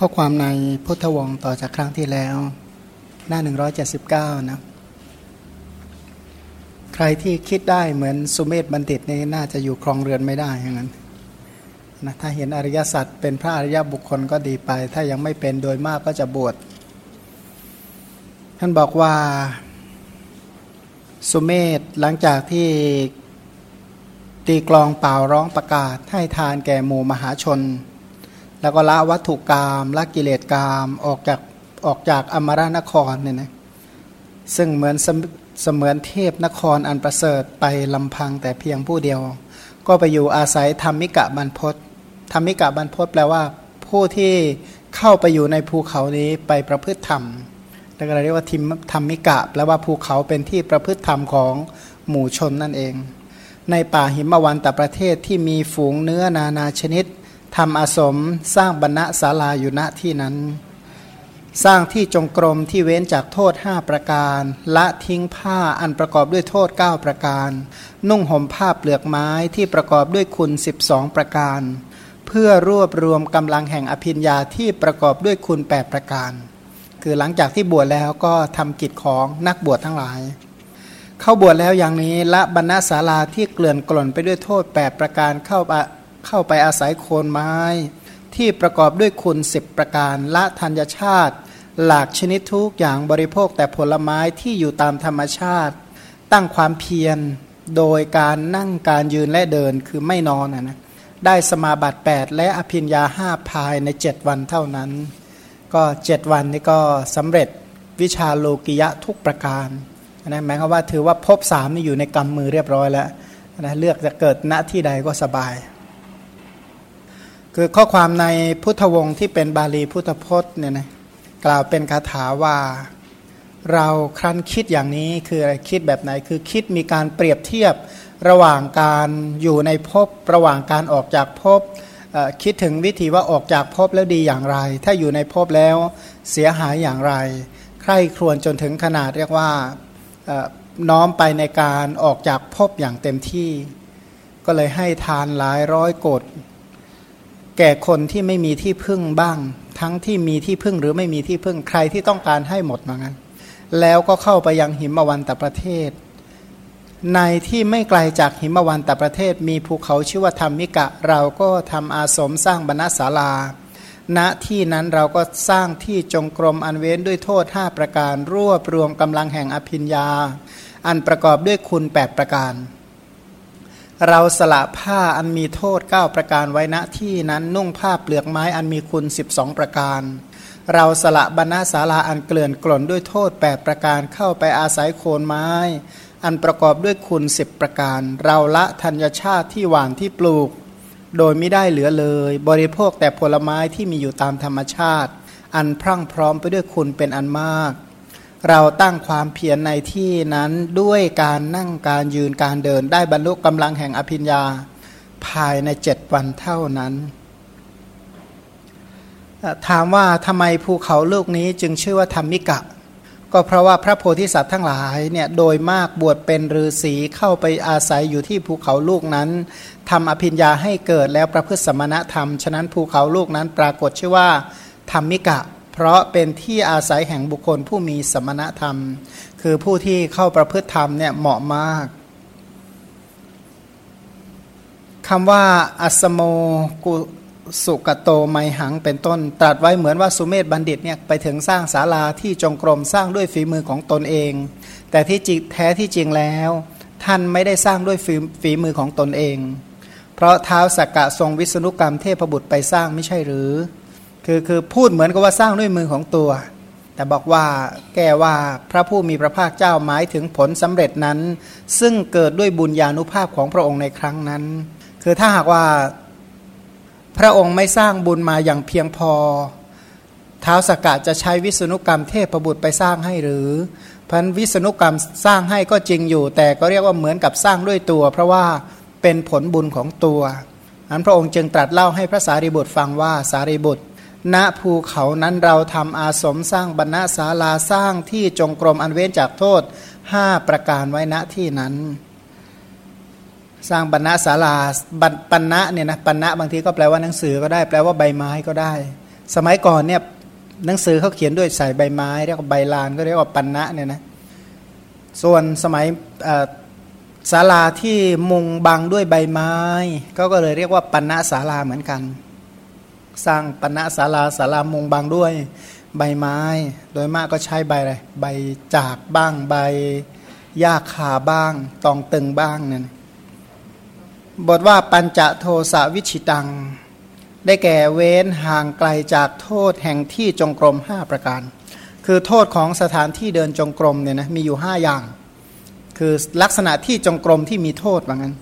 ข้อความในพุทธวงศ์ต่อจากครั้งที่แล้ว หน้า 179 นะ ใครที่คิดได้เหมือนสุเมธบัณฑิตนี่น่าจะอยู่ครองเรือนไม่ได้อย่างนั้นนะถ้าเห็นอริยสัจเป็นพระอริยบุคคลก็ดีไป ถ้ายังไม่เป็นโดยมากก็จะบวชท่านบอกว่าสุเมธหลังจากที่ตีกลองเป่าร้องประกาศให้ทานแก่หมู่มหาชน แล้วก็ละวัตถุกรรมละกิเลสกรรมออกจากออกจากอมรานครเนี่ยนะซึ่งเหมือนเสมือนเทพนครอันประเสริฐไปลำพังแต่เพียงผู้เดียว ก็ไปอยู่อาศัยธรรมิกะบรรพศธรรมิกะบรรพศแปลว่า ผู้ที่เข้าไปอยู่ในภูเขานี้ไปประพฤติธรรมแล้วก็เรียกว่าทิมธรรมิกะแปลว่าภูเขาเป็นที่ประพฤติธรรมของหมู่ชนนั่นเอง ในป่าหิมวันตประเทศที่มีฝูงเนื้อนานาชนิด ทำอาสมสร้างบรรณศาลาอยู่ณที่นั้น สร้างที่จงกรมที่เว้นจากโทษ 5 ประการ ละทิ้งผ้าอันประกอบด้วยโทษ 9 ประการ นุ่งห่มผ้าเปลือกไม้ที่ประกอบด้วยคุณ 12 ประการ เพื่อรวบรวมกำลังแห่งอภิญญาที่ประกอบด้วยคุณ 8 ประการ คือหลังจากที่บวชแล้วก็ทำกิจของนักบวชทั้งหลายเข้าบวชแล้วอย่างนี้ละบรรณศาลาที่เกลื่อนกล่นไปด้วยโทษ 8 ประการเข้า เข้าไปอาศัยโคนไม้ ที่ประกอบด้วยคุณสิบประการละธัญชาติ หลากชนิดทุกอย่างบริโภคแต่ผลไม้ที่อยู่ตามธรรมชาติ ตั้งความเพียรโดยการนั่งการยืนและเดินคือไม่นอนนะได้สมาบัติ 8 และอภิญญาห้าภายใน 7 วันเท่านั้น ก็ 7 วันนี้ก็สำเร็จวิชาโลกิยะทุกประการนะหมายความว่าถือว่าพบสามนี่อยู่ในกำมือเรียบร้อยแล้วนะเลือกจะเกิดณที่ใดก็สบาย คือข้อความในพุทธวงศ์ที่เป็นบาลีพุทธพจน์เนี่ยนะกล่าวเป็นคาถาว่า เราครั้นคิดอย่างนี้คืออะไรคิดแบบไหน คือคิดมีการเปรียบเทียบระหว่างการอยู่ในภพระหว่างการออกจากภพคิดถึงวิธีว่าออกจากภพแล้วดีอย่างไร ถ้าอยู่ในภพแล้วเสียหายอย่างไร ใคร่ครวญจนถึงขนาดเรียกว่าน้อมไปในการออกจากภพอย่างเต็มที่ ก็เลยให้ทานหลายร้อยโกด แก่คนที่ไม่มีที่พึ่งบ้าง ทั้งที่มีที่พึ่งหรือไม่มีที่พึ่งใครที่ต้องการให้หมดมางั้นแล้วก็เข้าไปยังหิมวันตประเทศ ในที่ไม่ไกลจากหิมวันตประเทศ มีภูเขาชื่อว่าธรรมิกะ เราก็ทำอาสมสร้างบรรณศาลา ณที่นั้นเราก็สร้างที่จงกรมอันเว้นด้วยโทษ 5 ประการ รวบรวมกำลังแห่งอภิญญา อันประกอบด้วยคุณ 8 ประการ เราสละผ้าอันมีโทษ 9 ประการไว้ณที่นั้นนุ่งผ้าเปลือกไม้อันมีคุณ 12 ประการ เราสละบรรณาศาลาอันเกลื่อนกล่นด้วยโทษ 8 ประการเข้าไปอาศัยโคนไม้ อันประกอบด้วยคุณ 10 ประการ เราละธัญชาติที่หวานที่ปลูก โดยไม่ได้เหลือเลย บริโภคแต่ผลไม้ที่มีอยู่ตามธรรมชาติ อันพรั่งพร้อมไปด้วยคุณเป็นอันมาก เราตั้งความเพียรในที่นั้นด้วยการนั่งการยืนการเดิน ได้บรรลุกำลังแห่งอภิญญาภายในเจ็ดวันเท่านั้น ถามว่าทำไมภูเขาลูกนี้จึงชื่อว่าธรรมิกะ ก็เพราะว่าพระโพธิสัตว์ทั้งหลายเนี่ยโดยมากบวชเป็นฤาษีเข้าไปอาศัยอยู่ที่ภูเขาลูกนั้นทำอภิญญาให้เกิดแล้วประพฤติสมณธรรม ฉะนั้นภูเขาลูกนั้นปรากฏชื่อว่าธรรมิกะ เพราะเป็นที่อาศัยแห่งบุคคลผู้มีสมณธรรม คือผู้ที่เข้าประพฤติธรรมเนี่ยเหมาะมากคำว่าอัสโมกุสุกโตไมหังเป็นต้น ตรัสไว้เหมือนว่าสุเมธบัณฑิตเนี่ยไปถึงสร้างศาลาที่จงกรมสร้างด้วยฝีมือของตนเอง แต่ที่จริงแท้ที่จริงแล้ว ท่านไม่ได้สร้างด้วยฝีฝีมือของตนเอง เพราะเท้าสักกะทรงวิษณุกรรมเทพบุตรไปสร้างไม่ใช่หรือ คือคือพูดเหมือนกับว่าสร้างด้วยมือของตัว แต่บอกว่าแกว่าพระผู้มีพระภาคเจ้าหมายถึงผลสำเร็จนั้น ซึ่งเกิดด้วยบุญญาณุภาพของพระองค์ในครั้งนั้น คือถ้าหากว่าพระองค์ไม่สร้างบุญมาอย่างเพียงพอท้าวสกกะจะใช้วิษณุกรรมเทพประบุตรไปสร้างให้หรือพันวิษณุกรรมสร้างให้ก็จริงอยู่ แต่ก็เรียกว่าเหมือนกับสร้างด้วยตัว เพราะว่าเป็นผลบุญของตัวอันพระองค์จึงตรัสเล่าให้พระสารีบุตรฟังว่าสารีบุตร ณภูเขานั้นเราทำอาสมสร้างบรรณศาลาสร้างที่จงกรมอันเว้นจากโทษห้าประการไว้ณที่นั้น สร้างบรรณศาลาบรรณะเนี่ยนะบรรณะบางทีก็แปลว่าหนังสือก็ได้ แปลว่าใบไม้ก็ได้ สมัยก่อนเนี่ยหนังสือเขาเขียนด้วยใส่ใบไม้เรียกว่าใบลานก็เรียกว่าปันนะเนี่ยนะส่วนสมัยศาลาที่มุงบังด้วยใบไม้ ก็ก็เลยเรียกว่าปันนะศาลาเหมือนกัน สร้างปันะศาลาศาลามุงบังด้วยใบไม้ โดยมากก็ใช้ใบอะไรใบจากบ้างใบหญ้าคาบ้าง ตองตึงบ้างนั่นบทว่าปัญจโทสวิชิตัง ได้แก่เว้นห่างไกลจากโทษแห่งที่จงกรมห้าประการ คือโทษของสถานที่เดินจงกรมเนี่ยนะมีอยู่ห้าอย่าง คือลักษณะที่จงกรมที่มีโทษว่างั้น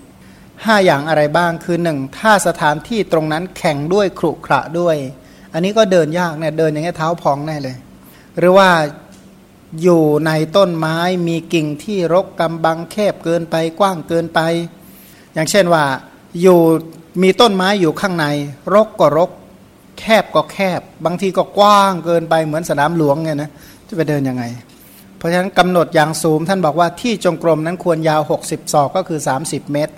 ห้าอย่างอะไรบ้างคือหนึ่งถ้าสถานที่ตรงนั้นแข่งด้วยครุขระด้วย อันนี้ก็เดินยากเนี่ยเดินอย่างเงี้ยเท้าพองแน่เลย หรือว่าอยู่ในต้นไม้มีกิ่งที่รกกำบังแคบเกินไปกว้างเกินไป อย่างเช่นว่าอยู่มีต้นไม้อยู่ข้างใน รกก็รก แคบก็แคบ บางทีก็กว้างเกินไปเหมือนสนามหลวงเนี่ยนะจะไปเดินยังไง เพราะฉะนั้นกำหนดอย่างสูงท่านบอกว่าที่จงกรมนั้นควรยาว 60 ศอกก็คือ 30 เมตร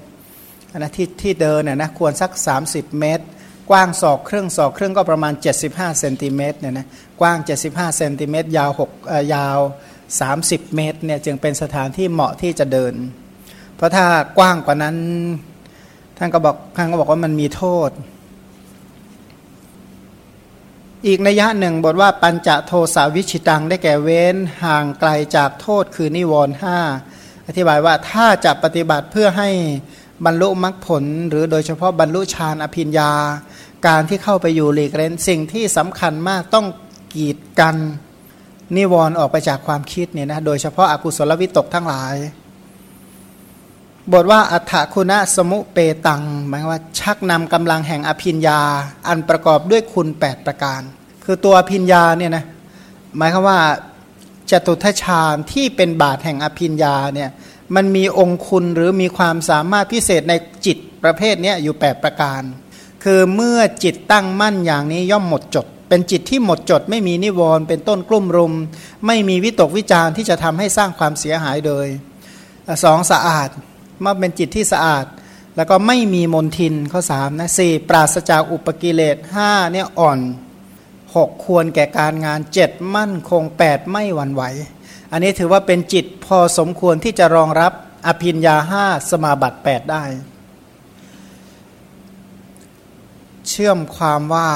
นะที่ที่เดินเนี่ยนะควรสัก 30 เมตร กว้างศอกครึ่งศอกครึ่งก็ประมาณ 75เซนติเมตรเนี่ยนะกว้าง 75เซนติเมตรยาว6ยาว 30 เมตรเนี่ยจึงเป็นสถานที่เหมาะที่จะเดิน เพราะถ้ากว้างกว่านั้นท่านก็บอกท่านก็บอกว่ามันมีโทษ อีกนัยยะหนึ่งบทว่าปัญจโทสาวิชิตังได้แก่เว้นห่างไกลจากโทษคือนิวรณ์ห้าอธิบายว่าถ้าจะปฏิบัติเพื่อให้ บรรลุมรรคผล หรือโดยเฉพาะบรรลุฌานอภิญญา การที่เข้าไปอยู่หลีกเล่นสิ่งที่สำคัญมากต้องกีดกันนิวรณ์ออกไปจากความคิดเนี่ยนะโดยเฉพาะอากุศลวิตกทั้งหลาย บทว่าอัฏฐคุณะสมุเปตังหมายว่าชักนำกำลังแห่งอภิญญา อันประกอบด้วยคุณ 8 ประการ คือตัวอภิญญาเนี่ยนะหมายคือว่าจตุทชานที่เป็นบาทแห่งอภิญญาเนี่ย มันมีองคุณหรือมีความสามารถพิเศษในจิตประเภทนี้อยู่ 8 ประการ คือเมื่อจิตตั้งมั่นอย่างนี้ย่อมหมดจด เป็นจิตที่หมดจด ไม่มีนิวรณ์เป็นต้นกลุ่มรุม ไม่มีวิตกวิจารที่จะทำให้สร้างความเสียหายโดยสองสะอาดมาเป็นจิตที่สะอาด แล้วก็ไม่มีมนทินข้อสามนะสี่ปราศจากอุปกิเลสห้าเนี่ยอ่อนหกควรแก่การงานเจ็ดมั่นคงแปดไม่หวั่นไหว อันนี้ถือว่าเป็นจิตพอสมควรที่จะรองรับอภินยาห้าสมาบัติแปดได้ เชื่อมความว่า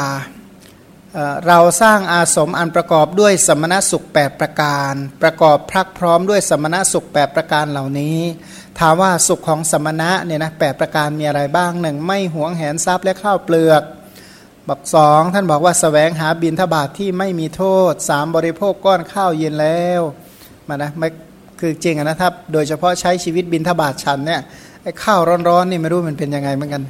เราสร้างอาสมอันประกอบด้วยสมณสุขแปประการ ประกอบพรักพร้อมด้วยสมณสุขแปประการเหล่านี้ ถามว่าสุขของสมณะเนี่ยนะแปประการมีอะไรบ้างหนึ่งไม่หวงแหนทรัพย์และข้าวเปลือกบอกสองท่านบอกว่าสแสวงหาบินทบาทที่ไม่มีโทษสามบริโภคก้อนข้าวเย็นแล้ว มานะไม่คือจริงนะครับโดยเฉพาะใช้ชีวิตบินทบาทฉันเนี่ยไอ้ข้าวร้อนๆนี่ไม่รู้มันเป็นยังไงเหมือนกัน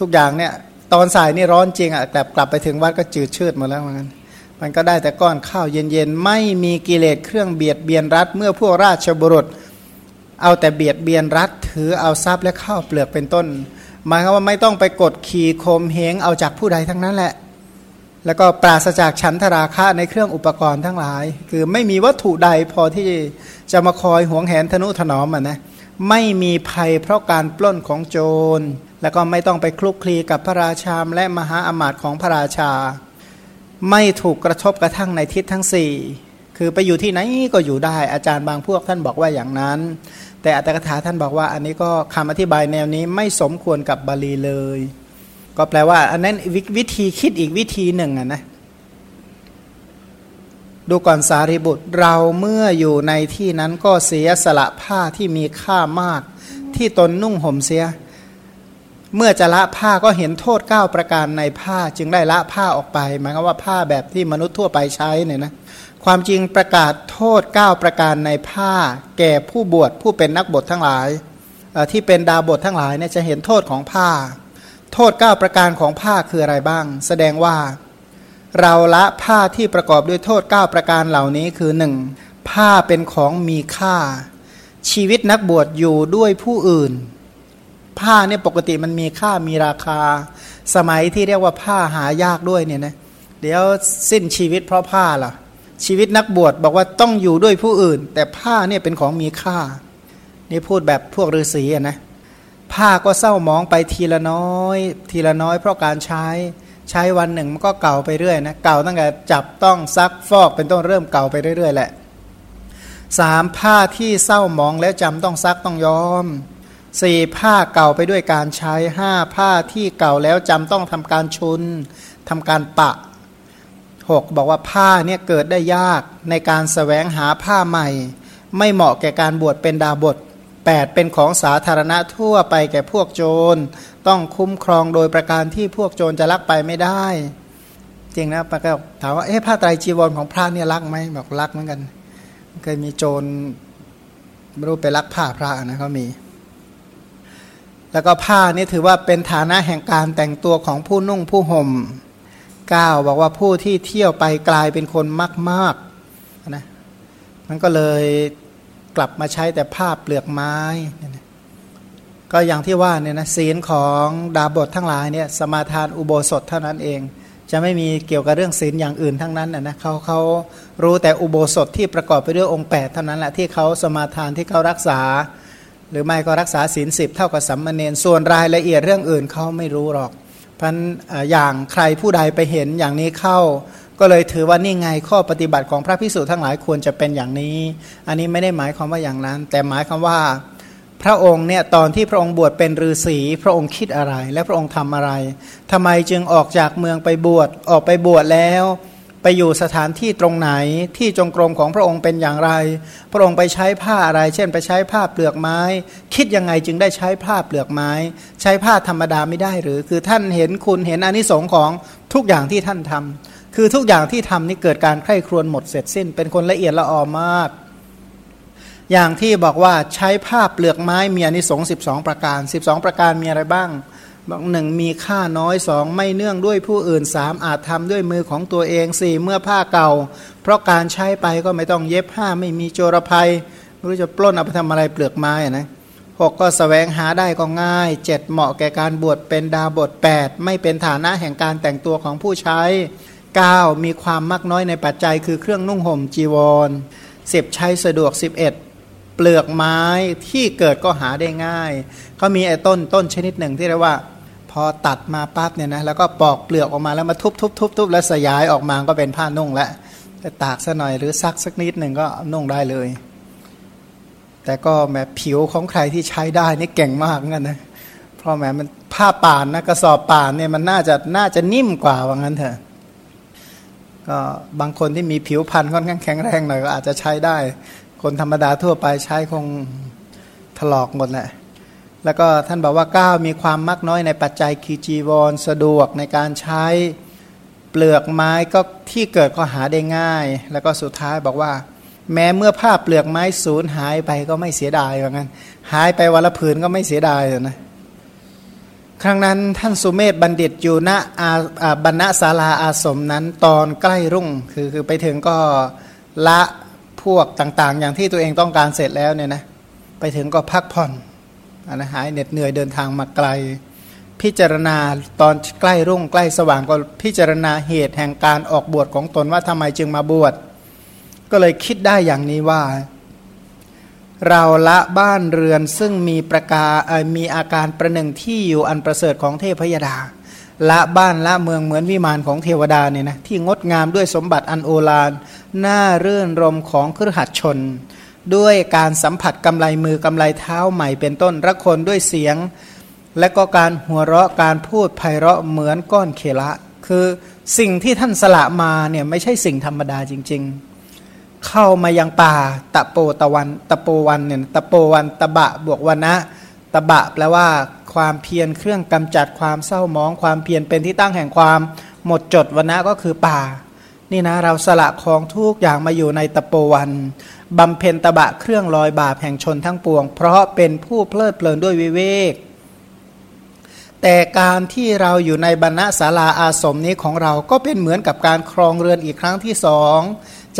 ทุกอย่างเนี่ยตอนสายนี่ร้อนจริงอะแต่กลับไปถึงวัดก็จืดชืดหมดแล้วเหมือนกันมันก็ได้แต่ก้อนข้าวเย็นๆ ไม่มีกิเลสเครื่องเบียดเบียนรัฐเมื่อพวกราชบุรุษ เอาแต่เบียดเบียนรัฐถือเอาทรัพย์และข้าวเปลือกเป็นต้นหมายความว่าไม่ต้องไปกดขี่โคมเหงเอาจากผู้ใดทั้งนั้นแหละ แล้วก็ปราศจากฉันทราคะในเครื่องอุปกรณ์ทั้งหลาย คือไม่มีวัตถุใดพอที่จะมาคอยหวงแหนทนุถนอมอะนะไม่มีภัยเพราะการปล้นของโจร แล้วก็ไม่ต้องไปคลุกคลีกับพระราชาและมหาอมาตย์ของพระราชา ไม่ถูกกระทบกระทั่งในทิศทั้งสี่คือไปอยู่ที่ไหนก็อยู่ได้ อาจารย์บางพวกท่านบอกว่าอย่างนั้น แต่อัตถกถาท่านบอกว่าอันนี้ก็คำอธิบายแนวนี้ไม่สมควรกับบาลีเลย ก็แปลว่า อันนั้นวิธีคิดอีกวิธีหนึ่งอะนะดูก่อนสารีบุตรเราเมื่ออยู่ในที่นั้นก็เสียสละผ้าที่มีค่ามาก ที่ตนนุ่งห่มเสีย เมื่อจะละผ้าก็เห็นโทษ 9 ประการในผ้าจึงได้ละผ้าออกไปหมายความว่าผ้าแบบที่มนุษย์ทั่วไปใช้เนี่ยนะความจริงประกาศโทษ 9 ประการในผ้า แก่ผู้บวชผู้เป็นนักบวชทั้งหลายที่เป็นดาบททั้งหลายเนี่ยจะเห็นโทษของผ้า โทษ 9 ประการของผ้าคืออะไรบ้าง แสดงว่า เราละผ้าที่ประกอบด้วยโทษ 9 ประการเหล่านี้คือ 1. ผ้าเป็นของมีค่า ชีวิตนักบวชอยู่ด้วยผู้อื่น ผ้าเนี่ยปกติมันมีค่ามีราคา สมัยที่เรียกว่าผ้าหายากด้วยเนี่ยนะเดี๋ยวสิ้นชีวิตเพราะผ้าล่ะ ชีวิตนักบวชบอกว่าต้องอยู่ด้วยผู้อื่น แต่ผ้าเนี่ยเป็นของมีค่า นี่พูดแบบพวกฤาษีนะ ผ้าก็เศร้ามองไปทีละน้อย ทีละน้อย เพราะการใช้ใช้วันหนึ่งมันก็เก่าไปเรื่อยนะเก่าตั้งแต่จับต้องซักฟอกเป็นต้นเริ่มเก่าไปเรื่อยๆแหละสามผ้าที่เศร้ามองแล้วจำต้องซักต้องย้อมสี่ผ้าเก่าไปด้วยการใช้ห้าผ้าที่เก่าแล้วจำต้องทำการชุนทำการปะหกบอกว่าผ้าเนี่ยเกิดได้ยากในการสแสวงหาผ้าใหม่ ไม่เหมาะแก่การบวชเป็นดาบท 8. เป็นของสาธารณะทั่วไปแก่พวกโจร ต้องคุ้มครองโดยประการที่พวกโจรจะลักไปไม่ได้ จริงนะปะก็ถามว่าเอ๊ะผ้าไตรจีวรของพระเนี่ยลักไหมบอกลักเหมือนกันเคยมีโจรไม่รู้ไปลักผ้าพระนะเขามี แล้วก็ผ้านี่ถือว่าเป็นฐานะแห่งการแต่งตัวของผู้นุ่งผู้ห่ม9บอกว่าผู้ที่เที่ยวไปกลายเป็นคนมากๆนะมันก็เลย กลับมาใช้แต่ผ้าเปลือกไม้ก็อย่างที่ว่าเนี่ยนะศีลของดาบททั้งหลายเนี่ยสมาทานอุโบสถเท่านั้นเอง จะไม่มีเกี่ยวกับเรื่องศีลอย่างอื่นทั้งนั้นนะเขาเขารู้แต่อุโบสถที่ประกอบไปด้วยองค์ 8 เท่านั้นแหละที่เขาสมาทานที่เขารักษา หรือไม่ก็รักษาศีลสิบเท่ากับสัมมาเนนส่วนรายละเอียดเรื่องอื่นเขาไม่รู้หรอกพันอย่างใครผู้ใดไปเห็นอย่างนี้เข้า ก็เลยถือว่านี่ไงข้อปฏิบัติของพระพิสุทั้งหลายควรจะเป็นอย่างนี้ อันนี้ไม่ได้หมายความว่าอย่างนั้น แต่หมายความว่าพระองค์เนี่ยตอนที่พระองค์บวชเป็นฤาษีพระองค์คิดอะไร และพระองค์ทำอะไรทำไมจึงออกจากเมืองไปบวชออกไปบวชแล้ว ไปอยู่สถานที่ตรงไหนที่จงกรมของพระองค์เป็นอย่างไร พระองค์ไปใช้ผ้าอะไร เช่น ไปใช้ผ้าเปลือกไม้ คิดยังไงจึงได้ใช้ผ้าเปลือกไม้ ใช้ผ้าธรรมดาไม่ได้หรือคือท่านเห็นคุณเห็นอนิสงค์ของทุกอย่างที่ท่านทำ คือทุกอย่างที่ทำนี่เกิดการใคร่ครวญหมดเสร็จสิ้น เป็นคนละเอียดละออมาก อย่างที่บอกว่าใช้ผ้าเปลือกไม้มีอนิสงส์12 ประการ 12 ประการมีอะไรบ้างบอกหนึ่งมีค่าน้อยสองไม่เนื่องด้วยผู้อื่นสามอาจทำด้วยมือของตัวเองสี่เมื่อผ้าเก่า เพราะการใช้ไปก็ไม่ต้องเย็บผ้าไม่มีโจรภัยไม่รู้จะปล้นเอาไปทำอะไรเปลือกไม้นะหกก็สแสวงหาได้ก็ง่ายเจ็ดเหมาะแก่การบวชเป็นดาบท8ไม่เป็นฐานะแห่งการแต่งตัวของผู้ใช้ 9. มีความมากน้อยในปัจจัยคือเครื่องนุ่งห่มจีวร 10 ใช้สะดวก 11 เปลือกไม้ที่เกิดก็หาได้ง่ายเขามีไอ้ต้นต้นชนิดหนึ่งที่เรียกว่า พอตัดมาปั๊บเนี่ยนะแล้วก็ปอกเปลือกออกมาแล้วมาทุบทุบทุบทุบแล้วสยายออกมาก็เป็นผ้านุ่งแล้วจะตากสัหน่อยหรือซักสักนิดหนึ่งก็นุ่งได้เลย แต่ก็แม้ผิวของใครที่ใช้ได้นี่เก่งมากงั้นนะเพราะแม้มันผ้าป่านนะกระสอบป่านเนี่ยมันน่าจะน่าจะนิ่มกว่าว่างั้นเถอะ ก็บางคนที่มีผิวพรรณค่อนข้างแข็งแรงหน่อยก็อาจจะใช้ได้ คนธรรมดาทั่วไปใช้คงถลอกหมดแหละแล้วก็ท่านบอกว่าก้าวมีความมักน้อยในปัจจัยคีจีวรสะดวกในการใช้เปลือกไม้ก็ที่เกิดก็หาได้ง่าย แล้วก็สุดท้ายบอกว่า แม้เมื่อผ้าเปลือกไม้สูญหายไปก็ไม่เสียดายเหมือนกันหายไปวันละผืนก็ไม่เสียดายนะ ครั้งนั้นท่านสุเมธบัณฑิตอยู่ณอาบรรณศาลาอาสมนั้นตอนใกล้รุ่งคือคือไปถึงก็ละพวกต่างๆ อย่างที่ตัวเองต้องการเสร็จแล้วเนี่ยนะไปถึงก็พักผ่อนนะหายเหน็ดเหนื่อยเดินทางมาไกล พิจารณาตอนใกล้รุ่งใกล้สว่างก็พิจารณาเหตุแห่งการออกบวชของตนว่าทำไมจึงมาบวชก็เลยคิดได้อย่างนี้ว่า เราละบ้านเรือนซึ่งมีประกามีอาการประหนึ่งที่อยู่อันประเสริฐของเทพยดา ละบ้านละเมืองเหมือนวิมานของเทวดาเนี่ยนะที่งดงามด้วยสมบัติอันโอฬารน่าเรื่นรมของครหัดชน ด้วยการสัมผัสกำไลมือกำไลเท้าใหม่เป็นต้นรักคนด้วยเสียง และก็การหัวเราะการพูดไพเราะเหมือนก้อนเคละ คือสิ่งที่ท่านสละมาเนี่ยไม่ใช่สิ่งธรรมดาจริง ๆ เข้ามายังป่า ตะโปตะวันตะโปวันเนี่ยตะโปวันตะบะบวกวันนะตะบะแปลว่าความเพียรเครื่องกำจัดความเศร้ามอง ความเพียรเป็นที่ตั้งแห่งความหมดจดวันนะก็คือป่า นี่นะเราสละของทุกอย่างมาอยู่ในตะโปวันบำเพ็ญตะบะเครื่องลอยบาปแห่งชนทั้งปวง เพราะเป็นผู้เพลิดเพลินด้วยวิเวก แต่การที่เราอยู่ในบรรณศาลาอาสมนี้ของเราก็เป็นเหมือนกับการครองเรือนอีกครั้งที่สอง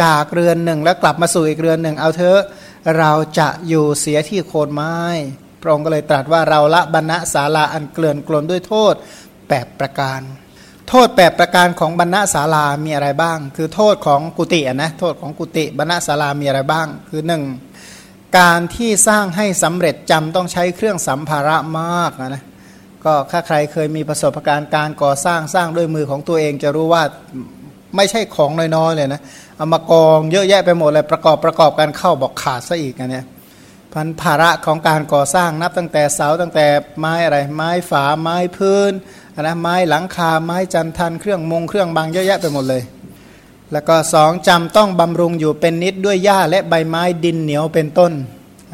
จากเรือนหนึ่งแล้วกลับมาสู่อีกเรือนหนึ่งเอาเถอะเราจะอยู่เสียที่โคนไม้ พระองค์ก็เลยตรัสว่าเราละบรรณศาลาอันเกลื่อนกลนด้วยโทษแปดประการ โทษแปประการของบรรณศาลามีอะไรบ้าง คือโทษของกุฏินะโทษของกุฏิบรรณศาลามีอะไรบ้าง คือหนึ่งการที่สร้างให้สำเร็จจำต้องใช้เครื่องสัมภาระมากนะ ก็ถ้าใครเคยมีประสบการณ์การก่อสร้างสร้างด้วยมือของตัวเองจะรู้ว่าไม่ใช่ของน้อยๆเลยนะเอามากองเยอะแยะไปหมดเลยประกอบประกอบกันเข้าบอกขาดซะอีกนะเนี่ยพันภาระของการก่อสร้างนับตั้งแต่เสาตั้งแต่ไม้อะไร ไม้ฝาไม้พื้นนะไม้หลังคาไม้จันทันเครื่องมงเครื่องบางเยอะแยะไปหมดเลย แล้วก็สองจำต้องบำรุงอยู่เป็นนิดด้วยหญ้าและใบไม้ดินเหนียวเป็นต้น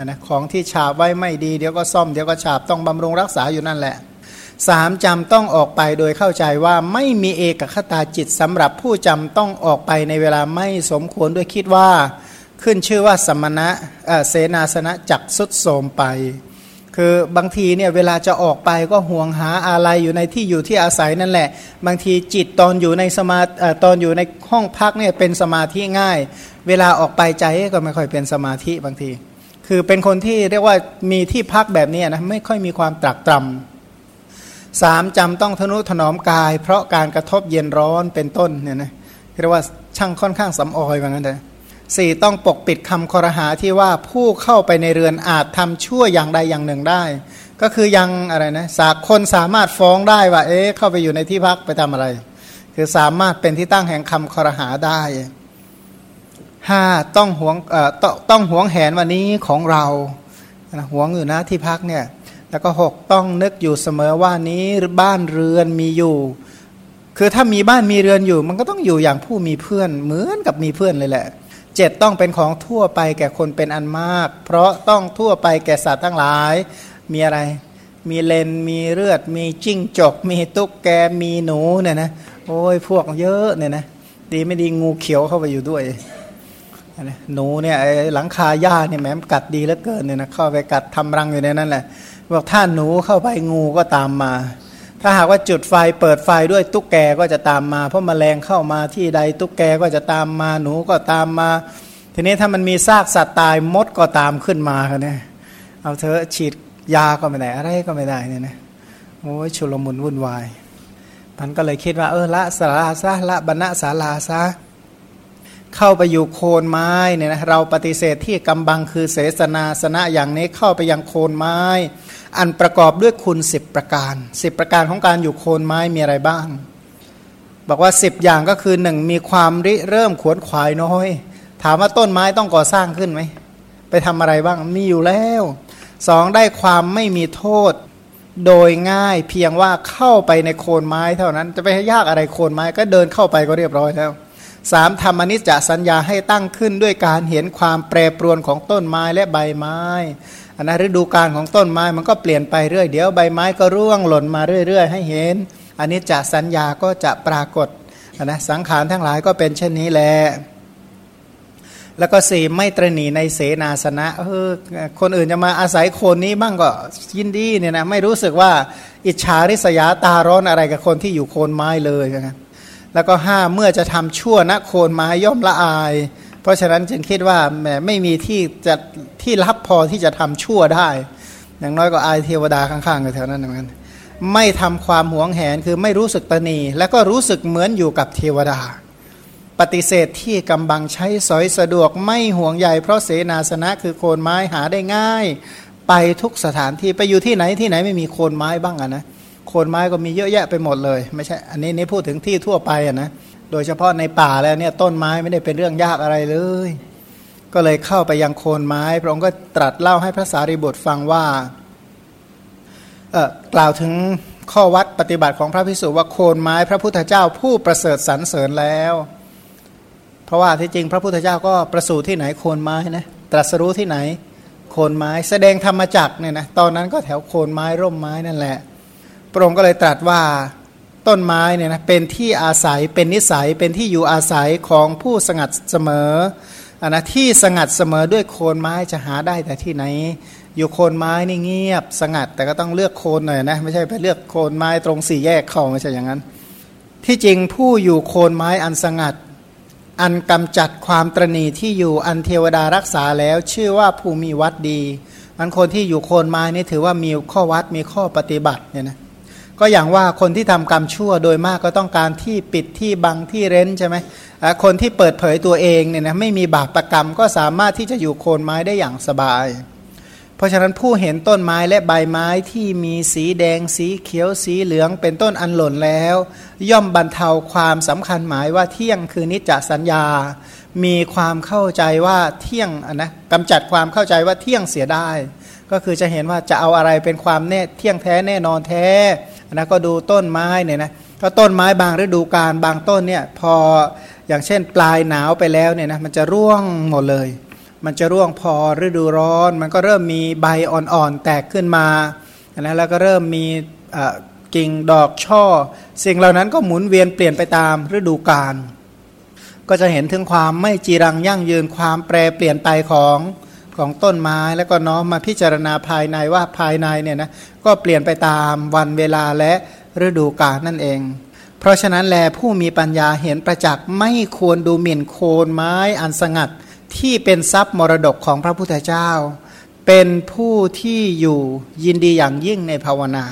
นะของที่ฉาบไว้ไม่ดีเดี๋ยวก็ซ่อมเดี๋ยวก็ฉาบต้องบำรุงรักษาอยู่นั่นแหละ สามจำต้องออกไปโดยเข้าใจว่าไม่มีเอกคตาจิตสำหรับผู้จำต้องออกไปในเวลาไม่สมควรด้วยคิดว่า ขึ้นชื่อว่าสมณะเสนาสนะจักสุดโสมไป คือบางทีเนี่ยเวลาจะออกไปก็ห่วงหาอะไรอยู่ในที่อยู่ที่อาศัยนั่นแหละ บางทีจิตตอนอยู่ในสมาตอนอยู่ในห้องพักเนี่ยเป็นสมาธิง่าย เวลาออกไปใจก็ไม่ค่อยเป็นสมาธิบางที คือเป็นคนที่เรียกว่ามีที่พักแบบนี้นะไม่ค่อยมีความตรักตรำ สามจำต้องทนุถนอมกาย เพราะการกระทบเย็นร้อนเป็นต้นเนี่ยนะเรียกว่าช่างค่อนข้างสำออยว่างั้นเลยสี่ต้องปกปิดคำคอรหาที่ว่าผู้เข้าไปในเรือนอาจทำชั่วอย่างใดอย่างหนึ่งได้ ก็คือยังอะไรนะสาคนสามารถฟ้องได้ว่าเอ๊ะเข้าไปอยู่ในที่พักไปทำอะไร คือสามารถเป็นที่ตั้งแห่งคำคอรหาได้ห้าต้องหวงเอ่อต้องต้องหวงแหนวันนี้ของเราหวงอยู่นะที่พักเนี่ย แล้วก็หกต้องนึกอยู่เสมอว่านี้บ้านเรือนมีอยู่ คือถ้ามีบ้านมีเรือนอยู่ มันก็ต้องอยู่อย่างผู้มีเพื่อนเหมือนกับมีเพื่อนเลยแหละเจ็ดต้องเป็นของทั่วไปแก่คนเป็นอันมาก เพราะต้องทั่วไปแก่สัตว์ทั้งหลาย มีอะไร มีเลนมีเลือด มีจิ้งจก มีตุ๊กแกมีหนูเนี่ยนะโอ้ยพวกเยอะเนี่ยนะดีไม่ดีงูเขียวเข้าไปอยู่ด้วย หนูเนี่ยหลังคาหญ้าเนี่ยแหมกัดดีเหลือเกินเนี่ยนะเข้าไปกัดทำรังอยู่ในนั้นแหละบอกถ้าหนูเข้าไปงูก็ตามมา ถ้าหากว่าจุดไฟเปิดไฟด้วยตุ๊กแกก็จะตามมา เพราะมแมลงเข้ามาที่ใดตุ๊กแกก็จะตามมาหนูก็ตามมา ทีนี้ถ้ามันมีซากสัตว์ตายมดก็ตามขึ้นมาคันนี้เอาเธอฉีดยาก็ไม่ได้อะไรก็ไม่ได้เนี่ยนะโอ้ยชุลมุนวุ่นวายมันก็เลยคิดว่าเออละสาราซะละบรรณศาลาซะ เข้าไปอยู่โคนไม้เนี่ยนะเราปฏิเสธที่กำบังคือเสสนาสนะอย่างนี้เข้าไปยังโคนไม้ อันประกอบด้วยคุณสิบประการสิบประการของการอยู่โคนไม้มีอะไรบ้าง บอกว่าสิบอย่างก็คือหนึ่งมีความริเริ่มขวนขวายน้อย ถามว่าต้นไม้ต้องก่อสร้างขึ้นไหม ไปทำอะไรบ้างมีอยู่แล้วสองได้ความไม่มีโทษโดยง่ายเพียงว่าเข้าไปในโคนไม้เท่านั้นจะไปยากอะไรโคนไม้ก็เดินเข้าไปก็เรียบร้อยแล้ว สามธรรมนิจจสัญญาให้ตั้งขึ้นด้วยการเห็นความแปรปรวนของต้นไม้และใบไม้อันนั้นฤดูการของต้นไม้มันก็เปลี่ยนไปเรื่อยเดี๋ยวใบไม้ก็ร่วงหล่นมาเรื่อย ๆ ให้เห็นอันนี้จะสัญญาก็จะปรากฏนะสังขารทั้งหลายก็เป็นเช่นนี้แหละแล้วก็สี่ไม่ตรณีในเสนาสนะเออคนอื่นจะมาอาศัยคนนี้บ้างก็ยินดีเนี่ยนะไม่รู้สึกว่าอิจฉาริษยาตาร้อนอะไรกับคนที่อยู่โคนไม้เลยนะ แล้วก็ห้าเมื่อจะทำชั่วนะโคนไม้ย่อมละอาย เพราะฉะนั้นจึงคิดว่าแหมไม่มีที่จะที่รับพอที่จะทำชั่วได้ อย่างน้อยก็อายเทวดาข้างๆกันแถวนั้นเหมือนกันไม่ทำความหวงแหนคือไม่รู้สึกตนีแล้วก็รู้สึกเหมือนอยู่กับเทวดา ปฏิเสธที่กำบังใช้สอยสะดวกไม่ห่วงใยเพราะเสนาสนะคือโคนไม้หาได้ง่าย ไปทุกสถานที่ไปอยู่ที่ไหนที่ไหนไม่มีโคนไม้บ้างอะนะ คนไม้ก็มีเยอะแยะไปหมดเลยไม่ใช่อันนี้นี่พูดถึงที่ทั่วไปอะนะโดยเฉพาะในป่าแล้วเนี่ยต้นไม้ไม่ได้เป็นเรื่องยากอะไรเลย ก็เลยเข้าไปยังโคนไม้ พระองค์ก็ตรัสเล่าให้พระสารีบุตรฟังว่าเออกล่าวถึงข้อวัดปฏิบัติของพระพิสุว่าโคนไม้พระพุทธเจ้าผู้ประเสริฐสรรเสริญแล้ว เพราะว่าที่จริงพระพุทธเจ้าก็ประสูติที่ไหนโคนไม้นะตรัสรู้ที่ไหนโคนไม้แสดงธรรมจักเนี่ยนะตอนนั้นก็แถวโคนไม้ร่มไม้นั่นแหละ พระองค์ก็เลยตรัสว่าต้นไม้เนี่ยนะเป็นที่อาศัยเป็นนิสัยเป็นที่อยู่อาศัยของผู้สงัดเสมออันนะที่สงัดเสมอด้วยโคนไม้จะหาได้แต่ที่ไหน อยู่โคนไม้นี่เงียบ สงัดแต่ก็ต้องเลือกโคนหน่อยนะไม่ใช่ไปเลือกโคนไม้ตรงสี่แยกเข้าไม่ใช่อย่างนั้น ที่จริงผู้อยู่โคนไม้อันสงัด อันกำจัดความตรณีที่อยู่อันเทวดารักษาแล้ว ชื่อว่าผู้มีวัดดีอันคนที่อยู่โคนไม้นี่ถือว่ามีข้อวัดมีข้อปฏิบัติเนี่ยนะ ก็อย่างว่าคนที่ทำกรรมชั่วโดยมากก็ต้องการที่ปิดที่บังที่เร้นใช่ไหมคนที่เปิดเผยตัวเองเนี่ยนะไม่มีบาปประกรรมก็สามารถที่จะอยู่โคนไม้ได้อย่างสบาย เพราะฉะนั้นผู้เห็นต้นไม้และใบไม้ที่มีสีแดงสีเขียวสีเหลืองเป็นต้นอันหล่นแล้ว ย่อมบรรเทาความสำคัญหมายว่าเที่ยงคือนิจจสัญญา มีความเข้าใจว่าเที่ยงนะกำจัดความเข้าใจว่าเที่ยงเสียได้ ก็คือจะเห็นว่าจะเอาอะไรเป็นความแน่เที่ยงแท้แน่นอนแท้ นะก็ดูต้นไม้เนี่ยนะก็ต้นไม้บางฤดูกาลบางต้นเนี่ยพออย่างเช่นปลายหนาวไปแล้วเนี่ยนะมันจะร่วงหมดเลย มันจะร่วงพอฤดูร้อน มันก็เริ่มมีใบอ่อนๆแตกขึ้นมานะแล้วก็เริ่มมีกิ่งดอกช่อ สิ่งเหล่านั้นก็หมุนเวียนเปลี่ยนไปตามฤดูกาลก็จะเห็นถึงความไม่จีรังยั่งยืนความแปรเปลี่ยนไปของ ของต้นไม้แล้วก็น้อมมาพิจารณาภายในว่าภายในเนี่ยนะก็เปลี่ยนไปตามวันเวลาและฤดูกาลนั่นเอง เพราะฉะนั้นแลผู้มีปัญญาเห็นประจักษ์ไม่ควรดูหมิ่นโคนไม้อันสงัด ที่เป็นทรัพย์มรดกของพระพุทธเจ้า เป็นผู้ที่อยู่ยินดีอย่างยิ่งในภาวนา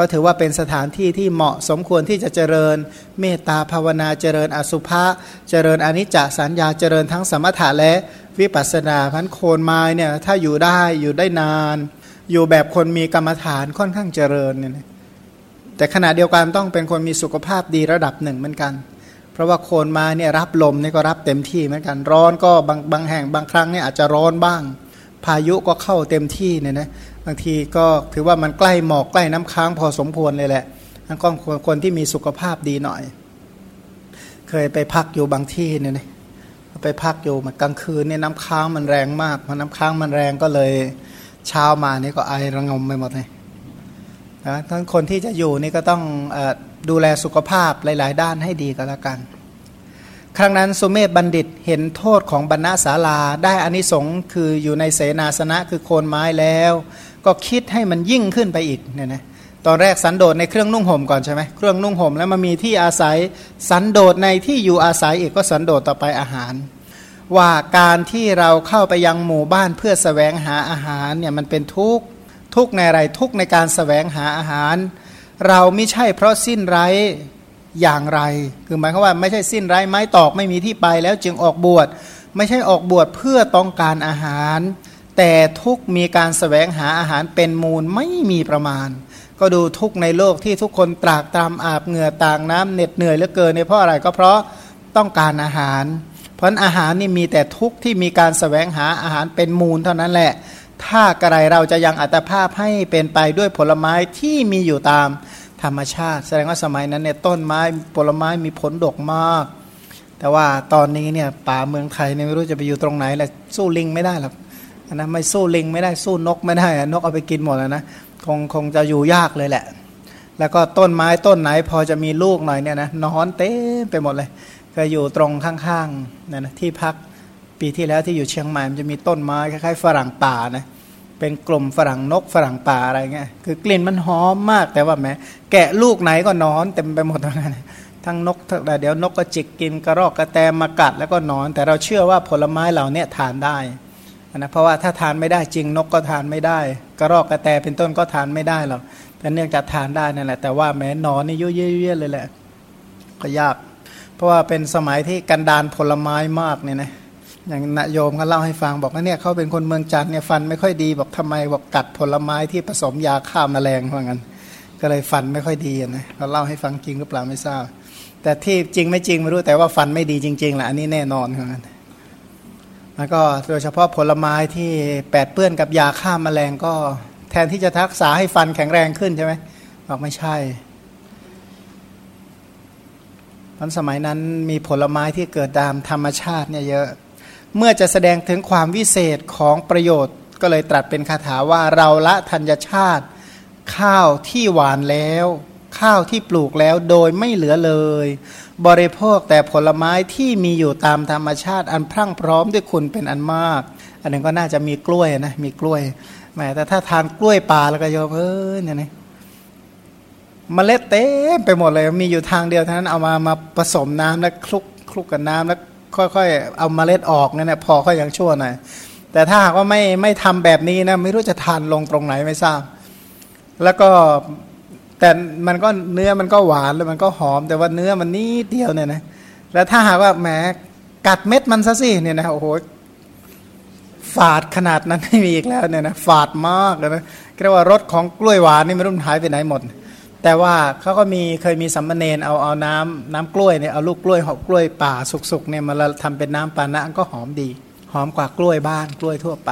ก็ถือว่าเป็นสถานที่ที่เหมาะสมควรที่จะเจริญ เมตตาภาวนาเจริญอสุภะเจริญอนิจจสัญญาเจริญทั้งสมถะและวิปัสสนาพันโคนไม้เนี่ยถ้าอยู่ได้อยู่ได้นาน อยู่แบบคนมีกรรมฐานค่อนข้างเจริญเนี่ยแต่ขณะเดียวกันต้องเป็นคนมีสุขภาพดีระดับหนึ่งเหมือนกัน เพราะว่าโคนไม้เนี่ยรับลมนี่ก็รับเต็มที่เหมือนกันร้อนก็บางบางแห่งบางครั้งเนี่ยอาจจะร้อนบ้าง พายุก็เข้าเต็มที่เนี่ยนะางทีก็ถือว่ามันใกล้หมอกใกล้น้ำค้างพอสมควรเลยแหละทั้งก็คนที่มีสุขภาพดีหน่อย เคยไปพักอยู่บางที่เนี่ยนะไปพักอยู่มากลางคืนเนี่ยน้ำค้างมันแรงมากพอน้ำค้างมันแรงก็เลยเช้ามานี่ก็ไอระงมไปหมดเลยนะทั้งคนที่จะอยู่นี่ก็ต้องอดูแลสุขภาพหลาย ๆ ด้านให้ดีก็แล้วกัน ครั้งนั้นสุเมธบัณฑิตเห็นโทษของบรรณาศาลาได้อานิสงส์คืออยู่ในเสนาสนะคือโคนไม้แล้ว ก็คิดให้มันยิ่งขึ้นไปอีกเนี่ยนะตอนแรกสันโดษในเครื่องนุ่งห่มก่อนใช่ไหมเครื่องนุ่งห่มแล้วมันมีที่อาศัยสันโดษในที่อยู่อาศัยอีกก็สันโดษต่อไปอาหาร ว่าการที่เราเข้าไปยังหมู่บ้านเพื่อสแสวงหาอาหารเนี่ยมันเป็นทุกข์ทุกในอะไรทุกในการสแสวงหาอาหาร เราไม่ใช่เพราะสิ้นไร้อย่างไร คือหมายความว่าไม่ใช่สิ้นไร้ไม้ตอกไม่มีที่ไปแล้วจึงออกบวชไม่ใช่ออกบวชเพื่อต้องการอาหาร แต่ทุกมีการสแสวงหาอาหารเป็นมูลไม่มีประมาณ ก็ดูทุกในโลกที่ทุกคนตรากตามอาบเหงื่อต่างน้ำเหน็ดเหนื่อยเหลือเกินเนี่ยเพราะอะไรก็เพราะต้องการอาหาร เพราะอาหารนี่มีแต่ทุกที่มีการสแสวงหาอาหารเป็นมูลเท่านั้นแหละ ถ้ากระไรเราจะยังอัตภาพให้เป็นไปด้วยผลไม้ที่มีอยู่ตามธรรมชาติ แสดงว่าสมัยนั้นเนี่ยต้นไม้ผลไม้มีผลดกมาก แต่ว่าตอนนี้เนี่ยป่าเมืองไทยเนี่ยไม่รู้จะไปอยู่ตรงไหนแหละสู้ลิงไม่ได้หรอก นะไม่สู้ลิงไม่ได้สู้นกไม่ได้นกเอาไปกินหมดแล้วนะคงคงจะอยู่ยากเลยแหละ แล้วก็ต้นไม้ต้นไหนพอจะมีลูกหน่อยเนี่ยนะนอนเต้ไปหมดเลย ก็อยู่ตรงข้างๆนะนะที่พักปีที่แล้วที่อยู่เชียงใหม่มันจะมีต้นไม้คล้ายๆฝรั่งป่านะเป็นกลุ่มฝรั่งนกฝรั่งป่าอะไรเงี้ยคือกลิ่นมันหอมมากแต่ว่าแม้แกะลูกไหนก็นอนเต็มไปหมดทั้งนั้นทั้งนกเดี๋ยวนกก็จิกกินกระรอกกระแตมากัดแล้วก็นอน แต่เราเชื่อว่าผลไม้เหล่านี้ทานได้ นะเพราะว่าถ้าทานไม่ได้จริงนกก็ทานไม่ได้ กระรอกกระแตเป็นต้นก็ทานไม่ได้หรอกแต่เนื่องจากทานได้นั่นแหละแต่ว่าแม้นอนนี่ยุ่ยเยเลยแหละก็ยาก เพราะว่าเป็นสมัยที่กันดานผลไม้มากเนี่ยนะอย่างนโยมก็เล่าให้ฟังบอกว่าเนี่ยเขาเป็นคนเมืองจันทร์เนี่ยฟันไม่ค่อยดีบอกทำไมบอกกัดผลไม้ที่ผสมยาฆ่าแมลงว่างั้น ก็เลยฟันไม่ค่อยดีนะเราเล่าให้ฟังจริงหรือเปล่าไม่ทราบ แต่ที่จริงไม่จริงไม่รู้แต่ว่าฟันไม่ดีจริงๆแหละอันนี้แน่นอนว่างั้น แล้วก็โดยเฉพาะผลไม้ที่แปดเปื้อนกับยาฆ่าแมลงก็แทนที่จะทักษาให้ฟันแข็งแรงขึ้นใช่ไหมบอกไม่ใช่ตอนสมัยนั้นมีผลไม้ที่เกิดตามธรรมชาติเนี่ยเยอะ เมื่อจะแสดงถึงความวิเศษของประโยชน์ ก็เลยตรัสเป็นคาถาว่าเราละธัญชาติ ข้าวที่หวานแล้ว ข้าวที่ปลูกแล้วโดยไม่เหลือเลย บริโภคแต่ผลไม้ที่มีอยู่ตามธรรมชาติอันพรั่งพร้อมด้วยคุณเป็นอันมาก อันนึงก็น่าจะมีกล้วยนะมีกล้วยแม้แต่ถ้าทานกล้วยป่าแล้วก็โยมเออเนี่ยนะมเมล็ดเต็มไปหมดเลยมีอยู่ทางเดียวเท่านั้นเอามามาผสมน้ำแล้วคลุกคลุกกับน้ำแล้วค่อยๆเอามาเมล็ดออกเนี่ยพอก็ยังชั่วหน่อยแต่ถ้าหากว่าไม่ไม่ทำแบบนี้นะไม่รู้จะทานลงตรงไหนไม่ทราบ แล้วก็ แต่มันก็เนื้อมันก็หวานแล้วมันก็หอม แต่ว่าเนื้อมันนิดเดียวเนี่ยนะแล้วถ้าหากว่าแหมกัดเม็ดมันซะสิเนี่ยนะโอ้โหฝาดขนาดนั้นไม่มีอีกแล้วเนี่ยนะฝาดมากเลยนะเรียกว่ารสของกล้วยหวานนี่ไม่รู้มันหายไปไหนหมด แต่ว่าเขาก็มีเคยมีสัมมเนนเอาเอาน้ำน้ำกล้วยเนี่ยเอาลูกกล้วยหอบกล้วยป่าสุกๆเนี่ยมาทำเป็นน้ำปานะก็หอมดี หอมกว่ากล้วยบ้านกล้วยทั่วไป